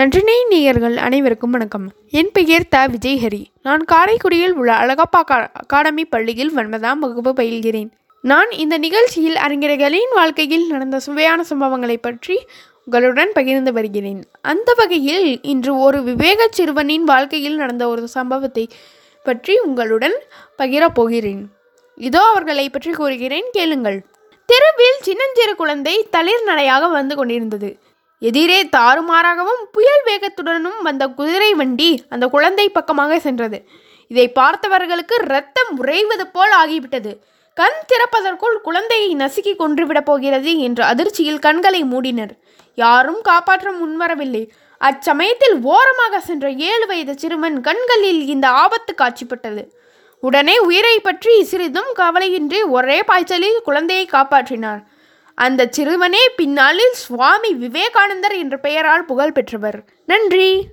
நன்றினை நேயர்கள் அனைவருக்கும் வணக்கம். என் பெயர் த விஜய்ஹரி. நான் காரைக்குடியில் உள்ள அழகப்பா கா அகாடமி பள்ளியில் ஒன்பதாம் வகுப்பு பயில்கிறேன். நான் இந்த நிகழ்ச்சியில் அறிஞர்களின் வாழ்க்கையில் நடந்த சுவையான சம்பவங்களை பற்றி உங்களுடன் பகிர்ந்து வருகிறேன். அந்த வகையில் இன்று ஒரு விவேக சிறுவனின் வாழ்க்கையில் நடந்த ஒரு சம்பவத்தை பற்றி உங்களுடன் பகிரப் போகிறேன். இதோ அவர்களை பற்றி கூறுகிறேன் கேளுங்கள். தெருவில் சின்னஞ்சிறு குழந்தை தளிர் நடையாக வந்து கொண்டிருந்தது. எதிரே தாறுமாறாகவும் புயல் வேகத்துடனும் வந்த குதிரை வண்டி அந்த குழந்தை பக்கமாக சென்றது. இதை பார்த்தவர்களுக்கு ரத்தம் உறைவது போல் ஆகிவிட்டது. கண் திறப்பதற்குள் குழந்தையை நசுக்கி கொன்றுவிடப் போகிறது என்ற அதிர்ச்சியில் கண்களை மூடினர். யாரும் காப்பாற்ற முன்வரவில்லை. அச்சமயத்தில் ஓரமாக சென்ற ஏழு வயது சிறுவன் கண்களில் இந்த ஆபத்து காட்சிப்பட்டது. உடனே உயிரை பற்றி சிறிதும் கவலையின்றி ஒரே பாய்ச்சலில் குழந்தையை காப்பாற்றினார். அந்த சிறுவனே பின்னாளில் சுவாமி விவேகானந்தர் என்ற பெயரால் புகழ் பெற்றவர் நன்றி.